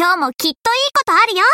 今日もきっといいことあるよ。